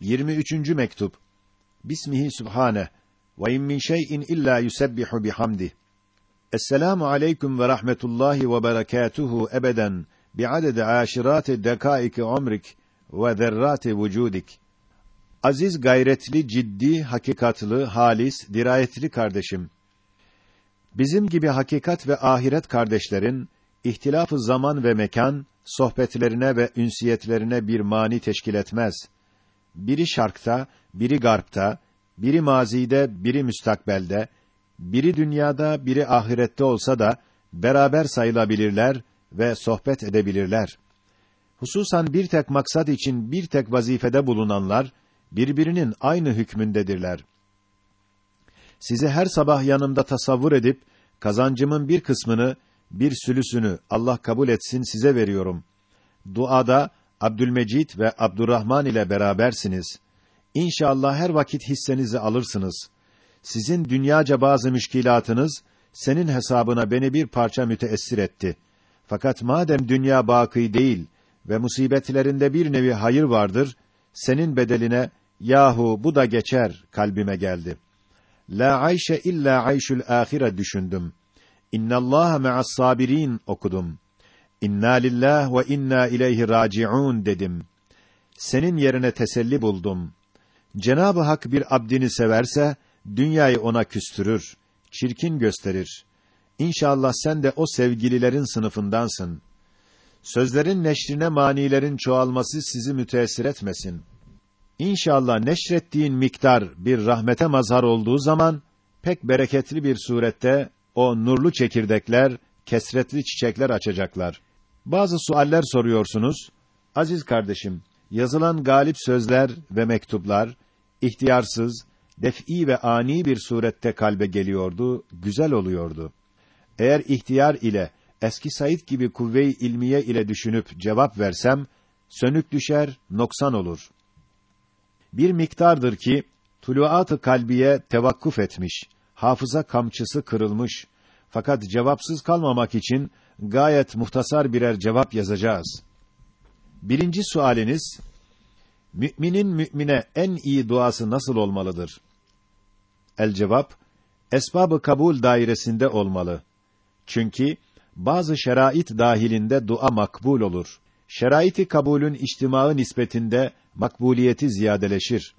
23. mektup. Bismihi Sübhane ve in min şey'in illa yusebbihu bihamdih. Esselamu aleyküm ve rahmetullahi ve berekatuhu ebeden bi'adedi aşirati dekaiki umrik ve zerrati vücudik. Aziz gayretli, ciddi, hakikatlı, halis, dirayetli kardeşim. Bizim gibi hakikat ve ahiret kardeşlerin ihtilafı zaman ve mekan sohbetlerine ve ünsiyetlerine bir mani teşkil etmez. Biri şarkta, biri garpta, biri mazide, biri müstakbelde, biri dünyada, biri ahirette olsa da beraber sayılabilirler ve sohbet edebilirler. Hususan bir tek maksat için bir tek vazifede bulunanlar birbirinin aynı hükmündedirler. Sizi her sabah yanımda tasavvur edip kazancımın bir kısmını, bir sülüsünü Allah kabul etsin size veriyorum. Duada Abdülmecid ve Abdurrahman ile berabersiniz. İnşallah her vakit hissenizi alırsınız. Sizin dünyaca bazı müşkilatınız senin hesabına beni bir parça müteessir etti. Fakat madem dünya baki değil ve musibetlerinde bir nevi hayır vardır, senin bedeline yahu bu da geçer kalbime geldi. La ayşe illa ayşul ahire düşündüm. İnnallaha me'as sabirin okudum. İnna lillah ve inna ileyhi raciun dedim. Senin yerine teselli buldum. Cenab-ı Hak bir abdini severse dünyayı ona küstürür, çirkin gösterir. İnşallah sen de o sevgililerin sınıfındansın. Sözlerin neşrine manilerin çoğalması sizi müteessir etmesin. İnşallah neşrettiğin miktar bir rahmete mazhar olduğu zaman pek bereketli bir surette o nurlu çekirdekler kesretli çiçekler açacaklar. Bazı sualler soruyorsunuz. Aziz kardeşim, yazılan galip sözler ve mektuplar ihtiyarsız, def'i ve ani bir surette kalbe geliyordu, güzel oluyordu. Eğer ihtiyar ile eski Said gibi kuvve-i ilmiye ile düşünüp cevap versem sönük düşer, noksan olur. Bir miktardır ki tuluat-ı kalbiye tevakkuf etmiş, hafıza kamçısı kırılmış. Fakat cevapsız kalmamak için gayet muhtasar birer cevap yazacağız. Birinci sualiniz Müminin mümine en iyi duası nasıl olmalıdır? El cevap esbabı kabul dairesinde olmalı. Çünkü bazı şerait dahilinde dua makbul olur. Şeraiti kabulün içtimaı nispetinde makbuliyeti ziyadeleşir.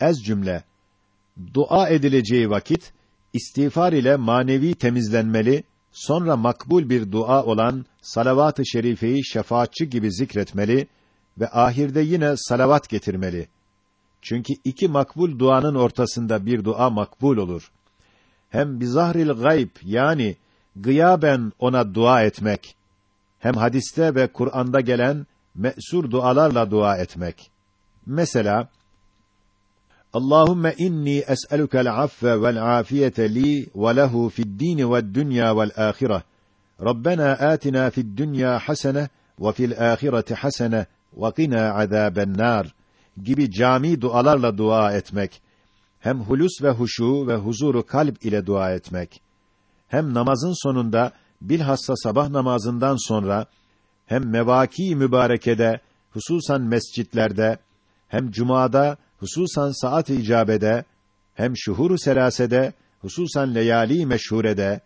Ez cümle dua edileceği vakit istiğfar ile manevi temizlenmeli, sonra makbul bir dua olan salavat-ı şerifeyi şefaatçi gibi zikretmeli ve ahirde yine salavat getirmeli. Çünkü iki makbul duanın ortasında bir dua makbul olur. Hem bizahril gayb yani gıyaben ona dua etmek, hem hadiste ve Kur'an'da gelen me'sur dualarla dua etmek. Mesela Allahumme inni es'elukel affe vel afiyete li ve lehu fi'd-din ve'd-dunya ve'l-ahire. Rabbena atina fi'd-dunya hasene ve fi'l-ahireti hasene ve qina azabennar gibi cami dualarla dua etmek. Hem hulus ve huşu ve huzuru kalp ile dua etmek. Hem namazın sonunda bilhassa sabah namazından sonra hem mevaki mübarekede hususan mescitlerde hem cumada hususan saat-ı icabede hem şuhuru selasede hususan leyali meşhurede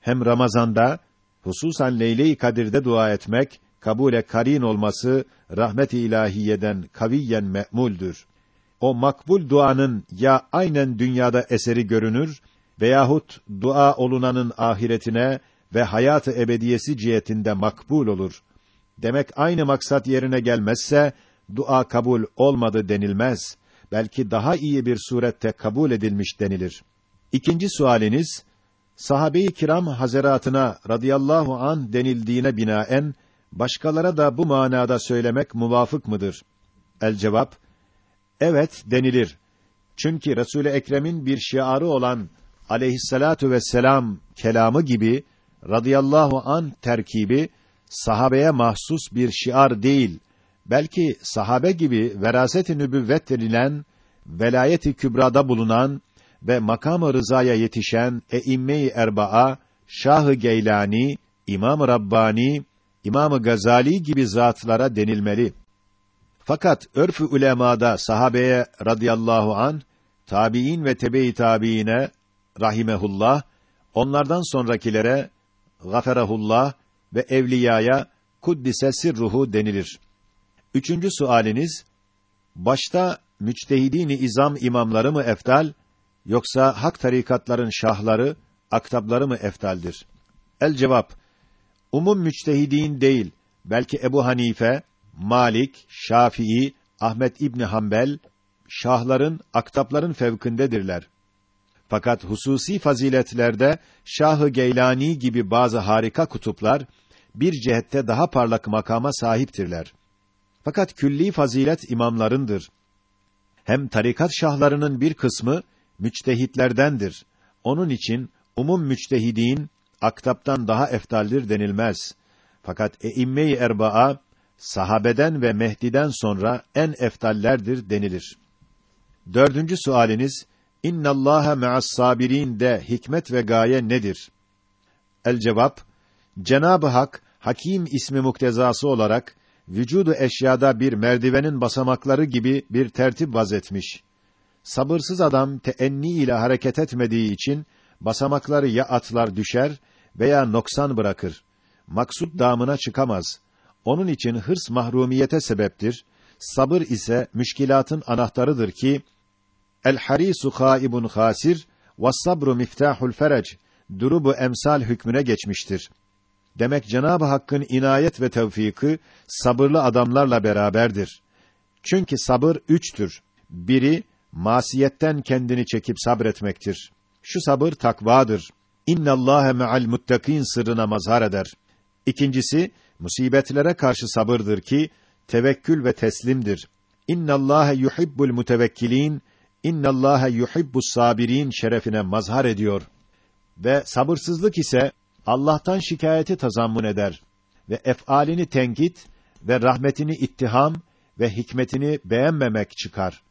hem Ramazanda hususan Leyle-i Kadir'de dua etmek kabule karin olması rahmet-i ilahiyeden kaviyen me'muldür. O makbul duanın ya aynen dünyada eseri görünür veyahut dua olunanın ahiretine ve hayatı ebediyesi cihetinde makbul olur. Demek aynı maksat yerine gelmezse dua kabul olmadı denilmez. Belki daha iyi bir surette kabul edilmiş denilir. İkinci sualiniz sahabe-i kiram hazaratına radıyallahu an denildiğine binaen başkalara da bu manada söylemek muvafık mıdır? El cevap Evet denilir. Çünkü Resul-i Ekrem'in bir şiarı olan aleyhissalatu vesselam kelamı gibi radıyallahu an terkibi sahabeye mahsus bir şiar değil. Belki sahabe gibi veraset-i nübüvvet denilen velayet-i kübrada bulunan ve makam-ı rızaya yetişen eimme-i erbaa, Şah-ı Geylani, İmam-ı Rabbani, İmam-ı Gazali gibi zatlara denilmeli. Fakat örf-ü ulemada sahabeye radıyallahu an, tabiin ve tebe-i tabiine rahimehullah, onlardan sonrakilere gaferahullah ve evliyaya kuddise sirruhu denilir. Üçüncü sualiniz, başta müçtehidini izam imamları mı eftal, yoksa hak tarikatların şahları, aktapları mı eftaldir? El cevap, umum müçtehidin değil, belki Ebu Hanife, Malik, Şafii, Ahmet İbni Hanbel, şahların, aktapların fevkindedirler. Fakat hususi faziletlerde Şah-ı Geylani gibi bazı harika kutuplar bir cihette daha parlak makama sahiptirler. Fakat külli fazilet imamlarındır. Hem tarikat şahlarının bir kısmı müçtehitlerdendir. Onun için umum müçtehidin aktaptan daha eftaldir denilmez. Fakat eimme-i erbaa sahabeden ve Mehdi'den sonra en eftallerdir denilir. Dördüncü sualiniz İnna Allaha ma'as sabirin de hikmet ve gaye nedir? El cevap Cenab-ı Hak Hakim ismi muktezası olarak vücudu eşyada bir merdivenin basamakları gibi bir tertip vazetmiş. Sabırsız adam teenni ile hareket etmediği için basamakları ya atlar düşer veya noksan bırakır. Maksut damına çıkamaz. Onun için hırs mahrumiyete sebeptir. Sabır ise müşkilatın anahtarıdır ki El harisu haibun hasir ve sabru miftahul ferec durubu emsal hükmüne geçmiştir. Demek Cenab-ı Hakk'ın inayet ve tevfiki sabırlı adamlarla beraberdir. Çünkü sabır üçtür. Biri masiyetten kendini çekip sabretmektir. Şu sabır takvadır. İnna Allahe me'al muttakin sırrına mazhar eder. İkincisi musibetlere karşı sabırdır ki tevekkül ve teslimdir. İnna Allahe yuhibbul mutevekkilin İnnallâhe yuhibbus sabirin şerefine mazhar ediyor. Ve sabırsızlık ise Allah'tan şikayeti tazammun eder ve ef'alini tenkit ve rahmetini ittiham ve hikmetini beğenmemek çıkar.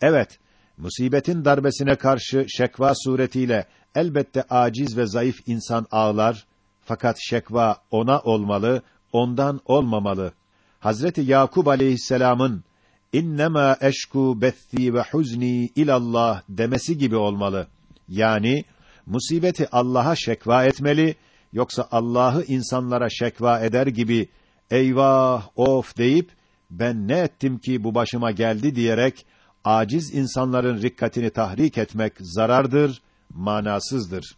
Evet, musibetin darbesine karşı şekva suretiyle elbette aciz ve zayıf insan ağlar fakat şekva ona olmalı, ondan olmamalı. Hazreti Yakub aleyhisselam'ın innema eşku bethi ve huzni ilallah demesi gibi olmalı. Yani musibeti Allah'a şekva etmeli yoksa Allah'ı insanlara şekva eder gibi eyvah of deyip ben ne ettim ki bu başıma geldi diyerek aciz insanların rikkatini tahrik etmek zarardır, manasızdır.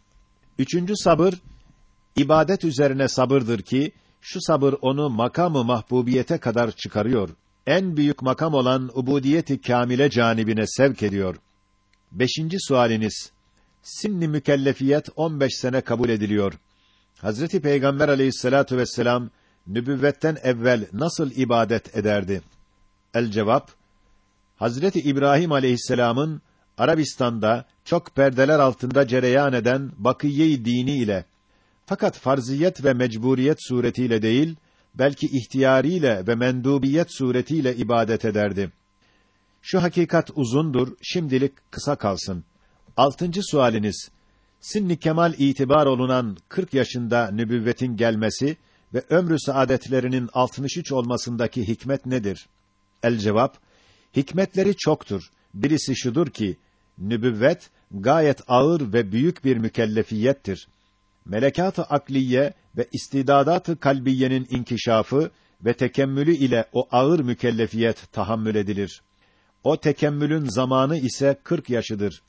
Üçüncü sabır ibadet üzerine sabırdır ki şu sabır onu makamı mahbubiyete kadar çıkarıyor en büyük makam olan ubudiyeti kamile canibine sevk ediyor. Beşinci sualiniz. Sinni mükellefiyet 15 sene kabul ediliyor. Hazreti Peygamber Aleyhissalatu vesselam nübüvvetten evvel nasıl ibadet ederdi? El cevap Hazreti İbrahim Aleyhisselam'ın Arabistan'da çok perdeler altında cereyan eden bakiye dini ile fakat farziyet ve mecburiyet suretiyle değil belki ihtiyariyle ve mendubiyet suretiyle ibadet ederdi. Şu hakikat uzundur, şimdilik kısa kalsın. Altıncı sualiniz, sinni kemal itibar olunan 40 yaşında nübüvvetin gelmesi ve ömrü saadetlerinin 63 olmasındaki hikmet nedir? El cevap, hikmetleri çoktur. Birisi şudur ki, nübüvvet gayet ağır ve büyük bir mükellefiyettir melekat-ı akliye ve istidadat-ı kalbiyenin inkişafı ve tekemmülü ile o ağır mükellefiyet tahammül edilir. O tekemmülün zamanı ise 40 yaşıdır.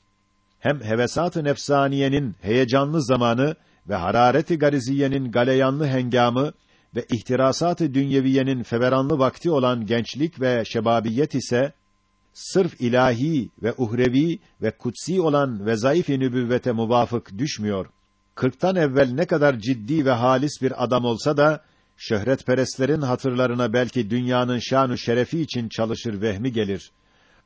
Hem hevesat-ı nefsaniyenin heyecanlı zamanı ve harareti gariziyenin galeyanlı hengamı ve ihtirasat-ı dünyeviyenin feveranlı vakti olan gençlik ve şebabiyet ise sırf ilahi ve uhrevi ve kutsi olan vezaif-i nübüvvete muvafık düşmüyor kırktan evvel ne kadar ciddi ve halis bir adam olsa da, şöhretperestlerin hatırlarına belki dünyanın şanu şerefi için çalışır vehmi gelir.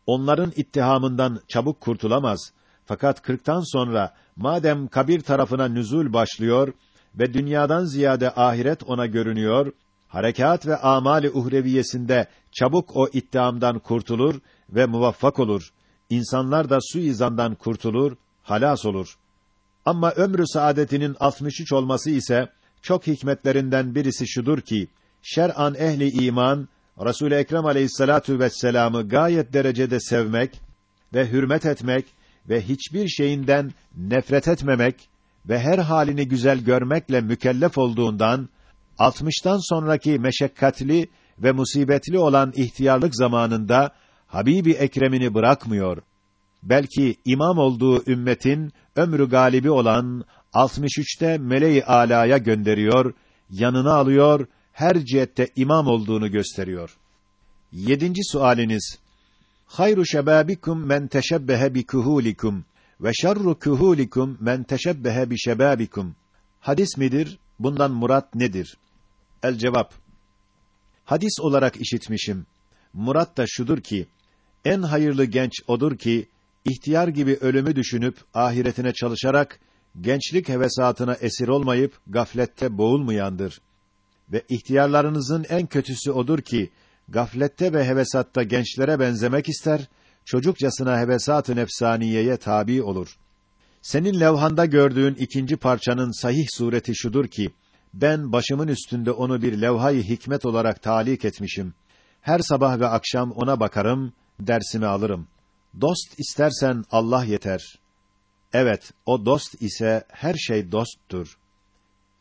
Onların ittihamından çabuk kurtulamaz. Fakat kırktan sonra, madem kabir tarafına nüzul başlıyor ve dünyadan ziyade ahiret ona görünüyor, harekat ve amali uhreviyesinde çabuk o ittihamdan kurtulur ve muvaffak olur. İnsanlar da suizandan kurtulur, halas olur. Ama ömrü saadetinin 63 olması ise çok hikmetlerinden birisi şudur ki şer'an ehli iman Resul Ekrem Aleyhissalatu vesselam'ı gayet derecede sevmek ve hürmet etmek ve hiçbir şeyinden nefret etmemek ve her halini güzel görmekle mükellef olduğundan 60'tan sonraki meşakkatli ve musibetli olan ihtiyarlık zamanında Habibi Ekrem'ini bırakmıyor. Belki imam olduğu ümmetin ömrü galibi olan 63'te meleği alaya gönderiyor, yanına alıyor, her cihette imam olduğunu gösteriyor. Yedinci sualiniz. Hayru şebabikum men teşebbehe bi kuhulikum ve şerru kuhulikum men teşebbehe bi şebabikum. Hadis midir? Bundan murat nedir? El cevap. Hadis olarak işitmişim. Murat da şudur ki, en hayırlı genç odur ki, ihtiyar gibi ölümü düşünüp, ahiretine çalışarak, gençlik hevesatına esir olmayıp, gaflette boğulmayandır. Ve ihtiyarlarınızın en kötüsü odur ki, gaflette ve hevesatta gençlere benzemek ister, çocukcasına hevesat-ı nefsaniyeye tabi olur. Senin levhanda gördüğün ikinci parçanın sahih sureti şudur ki, ben başımın üstünde onu bir levhayı hikmet olarak talik etmişim. Her sabah ve akşam ona bakarım, dersimi alırım. Dost istersen Allah yeter. Evet, o dost ise her şey dosttur.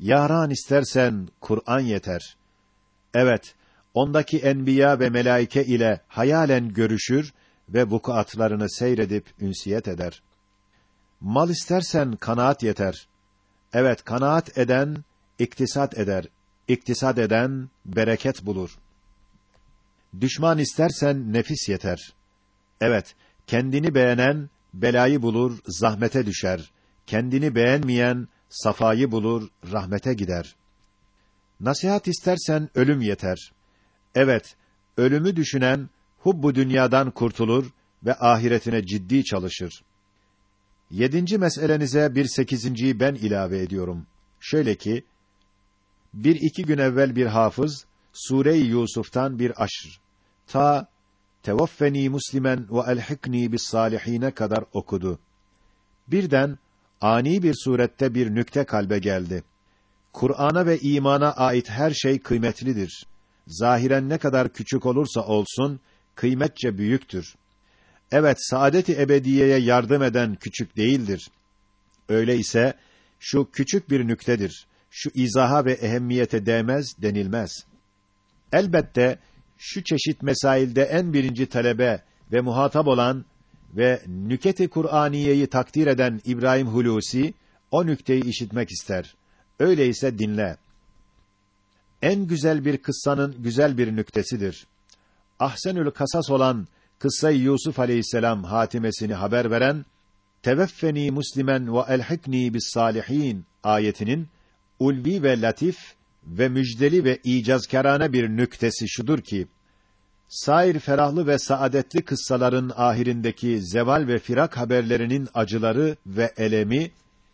Yaran istersen Kur'an yeter. Evet, ondaki enbiya ve melaike ile hayalen görüşür ve vukuatlarını seyredip ünsiyet eder. Mal istersen kanaat yeter. Evet, kanaat eden iktisat eder. İktisat eden bereket bulur. Düşman istersen nefis yeter. Evet, kendini beğenen belayı bulur, zahmete düşer. Kendini beğenmeyen safayı bulur, rahmete gider. Nasihat istersen ölüm yeter. Evet, ölümü düşünen hubbu dünyadan kurtulur ve ahiretine ciddi çalışır. Yedinci meselenize bir sekizinciyi ben ilave ediyorum. Şöyle ki, bir iki gün evvel bir hafız, Sure-i Yusuf'tan bir aşr, ta tevaffeni muslimen ve elhikni bis salihine kadar okudu. Birden ani bir surette bir nükte kalbe geldi. Kur'an'a ve imana ait her şey kıymetlidir. Zahiren ne kadar küçük olursa olsun kıymetçe büyüktür. Evet, saadet-i ebediyeye yardım eden küçük değildir. Öyle ise şu küçük bir nüktedir. Şu izaha ve ehemmiyete değmez denilmez. Elbette şu çeşit mesailde en birinci talebe ve muhatap olan ve nüketi Kur'aniyeyi takdir eden İbrahim Hulusi o nükteyi işitmek ister. Öyleyse dinle. En güzel bir kıssanın güzel bir nüktesidir. Ahsenül kasas olan kıssa-i Yusuf aleyhisselam hatimesini haber veren Teveffeni muslimen ve elhikni bis salihin ayetinin ulvi ve latif ve müjdeli ve icazkârane bir nüktesi şudur ki sair ferahlı ve saadetli kıssaların ahirindeki zeval ve firak haberlerinin acıları ve elemi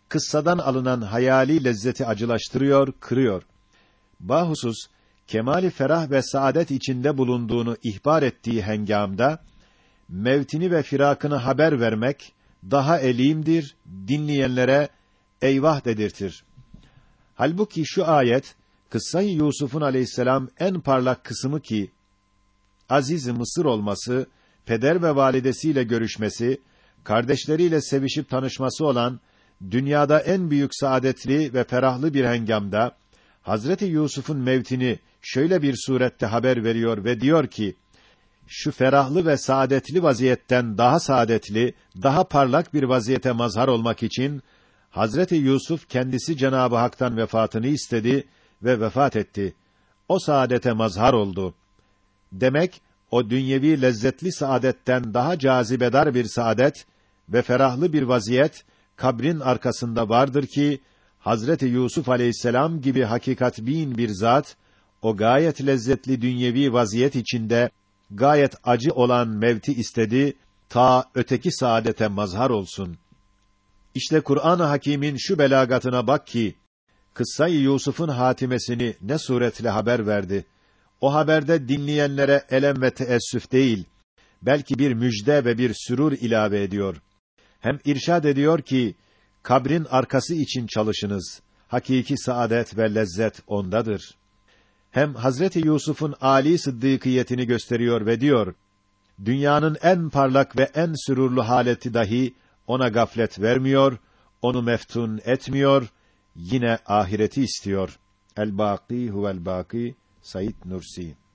kıssadan alınan hayali lezzeti acılaştırıyor, kırıyor. Bahusus kemali ferah ve saadet içinde bulunduğunu ihbar ettiği hengamda mevtini ve firakını haber vermek daha elimdir, dinleyenlere eyvah dedirtir. Halbuki şu ayet kıssayı Yusuf'un aleyhisselam en parlak kısmı ki aziz Mısır olması, peder ve validesiyle görüşmesi, kardeşleriyle sevişip tanışması olan dünyada en büyük saadetli ve ferahlı bir hengamda Hazreti Yusuf'un mevtini şöyle bir surette haber veriyor ve diyor ki: Şu ferahlı ve saadetli vaziyetten daha saadetli, daha parlak bir vaziyete mazhar olmak için Hazreti Yusuf kendisi Cenabı Hak'tan vefatını istedi ve vefat etti. O saadete mazhar oldu. Demek o dünyevi lezzetli saadetten daha cazibedar bir saadet ve ferahlı bir vaziyet kabrin arkasında vardır ki Hazreti Yusuf Aleyhisselam gibi hakikat bin bir zat o gayet lezzetli dünyevi vaziyet içinde gayet acı olan mevti istedi ta öteki saadete mazhar olsun. İşte Kur'an-ı Hakîm'in şu belagatına bak ki kıssayı Yusuf'un hatimesini ne suretle haber verdi. O haberde dinleyenlere elem ve teessüf değil, belki bir müjde ve bir sürur ilave ediyor. Hem irşad ediyor ki, kabrin arkası için çalışınız. Hakiki saadet ve lezzet ondadır. hem Hazreti Yusuf'un âli sıddıkiyetini gösteriyor ve diyor: Dünyanın en parlak ve en sürurlu haleti dahi ona gaflet vermiyor, onu meftun etmiyor, yine ahireti istiyor. El-Bâkî huvel bâkî Said Nursi